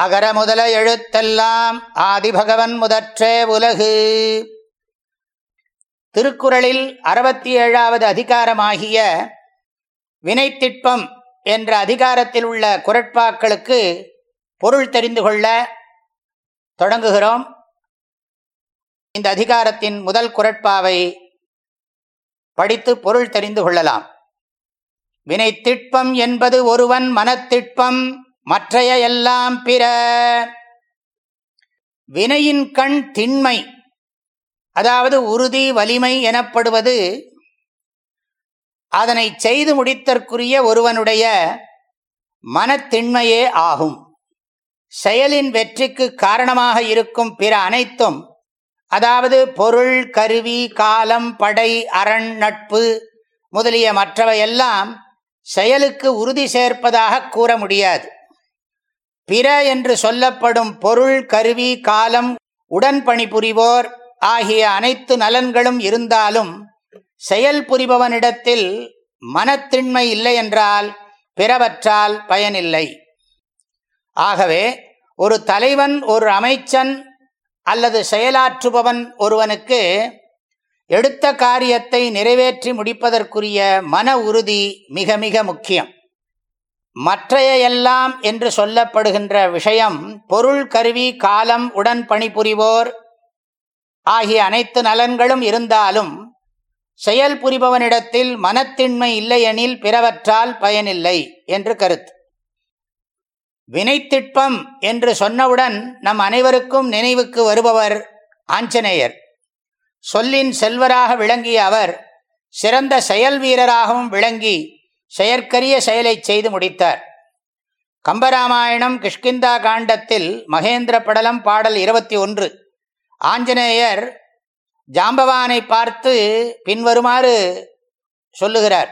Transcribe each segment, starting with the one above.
அகர முதல எழுத்தெல்லாம் ஆதிபகவன் முதற்றே உலகு. திருக்குறளில் அறுபத்தி ஏழாவது அதிகாரமாகிய வினைத்திட்பம் என்ற அதிகாரத்தில் உள்ள குரட்பாக்களுக்கு பொருள் தெரிந்து கொள்ள தொடங்குகிறோம். இந்த அதிகாரத்தின் முதல் குரட்பாவை படித்து பொருள் தெரிந்து கொள்ளலாம். வினைத்திட்பம் என்பது ஒருவன் மனத்திட்பம். மற்றைய எல்லாம் பிற வினையின் கண் திண்மை அதாவது உறுதி வலிமை எனப்படுவது அதனை செய்து முடித்தற்குரிய ஒருவனுடைய மனத்திண்மையே ஆகும். செயலின் வெற்றிக்கு காரணமாக இருக்கும் பிற அனைத்தும் அதாவது பொருள் கருவி காலம் படை அரண் நட்பு முதலிய மற்றவையெல்லாம் செயலுக்கு உறுதி சேர்ப்பதாக கூற முடியாது. பிற என்று சொல்லப்படும் பொருள் கருவி காலம் உடன் பணிபுரிவோர் ஆகிய அனைத்து நலன்களும் இருந்தாலும் செயல் புரிபவனிடத்தில் மனத்திண்மை இல்லை என்றால் பிறவற்றால் பயனில்லை. ஆகவே ஒரு தலைவன் ஒரு அமைச்சன் அல்லது செயலாற்றுபவன் ஒருவனுக்கு எடுத்த காரியத்தை நிறைவேற்றி முடிப்பதற்குரிய மன உறுதி மிக மிக முக்கியம். மற்றைய எல்லாம் என்று சொல்லப்படுகின்ற விஷயம் பொருள் கருவி காலம் உடன் பணிபுரிவோர் ஆகிய அனைத்து நலன்களும் இருந்தாலும் செயல் புரிபவனிடத்தில் மனத்தின்மை இல்லையெனில் பிறவற்றால் பயனில்லை என்று கருத்து. வினைத்திட்பம் என்று சொன்னவுடன் நம் அனைவருக்கும் நினைவுக்கு வருபவர் ஆஞ்சநேயர். சொல்லின் செல்வராக விளங்கிய அவர் சிறந்த செயல் வீரராகவும் விளங்கி செயற்கரிய செயலை செய்து முடித்தார். கம்பராமாயணம் கிஷ்கிந்தா காண்டத்தில் மகேந்திர படலம் பாடல் இருபத்தி ஒன்று. ஆஞ்சநேயர் ஜாம்பவானை பார்த்து பின்வருமாறு சொல்லுகிறார்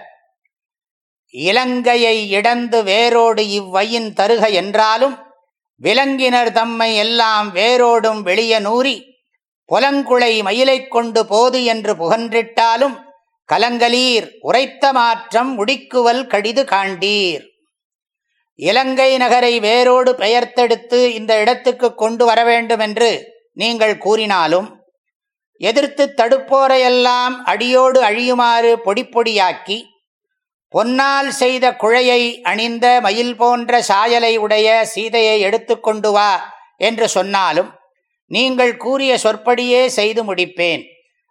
இலங்கையை இடந்து வேரோடு இவ்வையின் தருக என்றாலும் விலங்கினர் தம்மை எல்லாம் வேரோடும் வெளிய நூறி புலங்குளை மயிலைக் கொண்டு போது என்று புகன்றிட்டாலும் கலங்கலீர் உரைத்த மாற்றம் முடிக்குவல் கடிது காண்டீர். இலங்கை நகரை வேரோடு பெயர்த்தெடுத்து இந்த இடத்துக்கு கொண்டு வர வேண்டும் என்று நீங்கள் கூறினாலும் எதிர்த்து தடுப்போரையெல்லாம் அடியோடு அழியுமாறு பொடி பொடியாக்கி பொன்னால் செய்த குழையை அணிந்த மயில் போன்ற சாயலை உடைய சீதையை எடுத்துக்கொண்டு வா என்று சொன்னாலும் நீங்கள் கூறிய சொற்படியே செய்து முடிப்பேன்.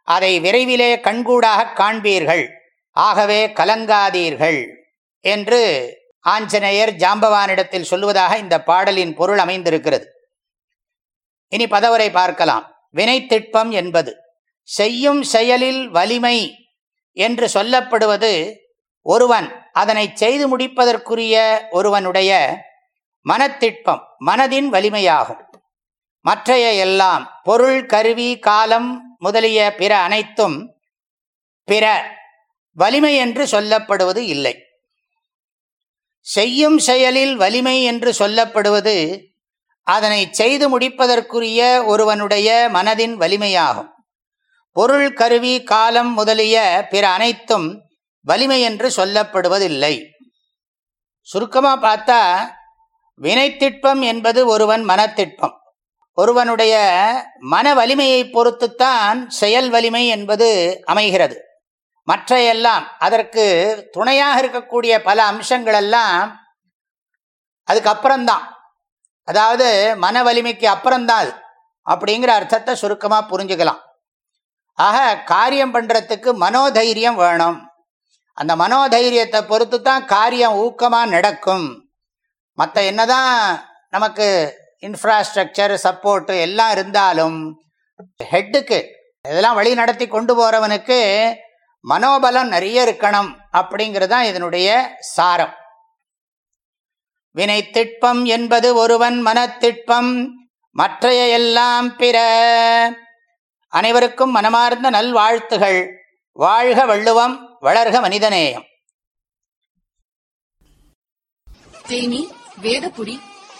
அதை விரைவிலே கண்கூடாக காண்பீர்கள். ஆகவே கலங்காதீர்கள் என்று ஆஞ்சநேயர் ஜாம்பவானிடத்தில் சொல்லுவதாக இந்த பாடலின் பொருள் அமைந்திருக்கிறது. இனி பதவரை பார்க்கலாம். வினைத்திட்பம் என்பது செய்யும் செயலில் வலிமை என்று சொல்லப்படுவது ஒருவன் அதனை செய்து முடிப்பதற்குரிய ஒருவனுடைய மனத்திட்பம் மனதின் வலிமையாகும். மற்றைய எல்லாம் பொருள் கருவி காலம் முதலிய பிற அனைத்தும் பிற வலிமை என்று சொல்லப்படுவது இல்லை. செய்யும் செயலில் வலிமை என்று சொல்லப்படுவது அதனை செய்து முடிப்பதற்குரிய ஒருவனுடைய மனதின் வலிமையாகும். பொருள் கருவி காலம் முதலிய பிற அனைத்தும் வலிமை என்று சொல்லப்படுவதில்லை. சுருக்கமாக பார்த்தா வினைத்திட்பம் என்பது ஒருவன் மனத்திட்பம். ஒருவனுடைய மன வலிமையை பொறுத்துத்தான் செயல் வலிமை என்பது அமைகிறது. மற்ற எல்லாம் அதற்கு துணையாக இருக்கக்கூடிய பல அம்சங்கள் எல்லாம் அதுக்கப்புறம்தான். அதாவது மன வலிமைக்கு அப்புறம்தான் அது அப்படிங்கிற அர்த்தத்தை சுருக்கமாக புரிஞ்சுக்கலாம். ஆக காரியம் பண்ணுறதுக்கு மனோதைரியம் வேணும். அந்த மனோதைரியத்தை பொறுத்து தான் காரியம் ஊக்கமாக நடக்கும். மற்ற என்னதான் நமக்கு இன்ஃப்ராஸ்ட்ரக்சர் சப்போர்ட்டு எல்லாம் இருந்தாலும் ஹெட்டுக்கு இதெல்லாம் வழி நடத்தி கொண்டு போகிறவனுக்கு மனோபலம் நிறைய இருக்கணும் அப்படிங்கிறது தான் இதனுடைய சாரம். வினை திட்பம் என்பது ஒருவன் மனத்திட்பம் மற்றைய எல்லாம் பிற. அனைவருக்கும் மனமார்ந்த நல்வாழ்த்துகள். வாழ்க வள்ளுவம் வளர்க மனிதநேயம். தேனி வேதபுரி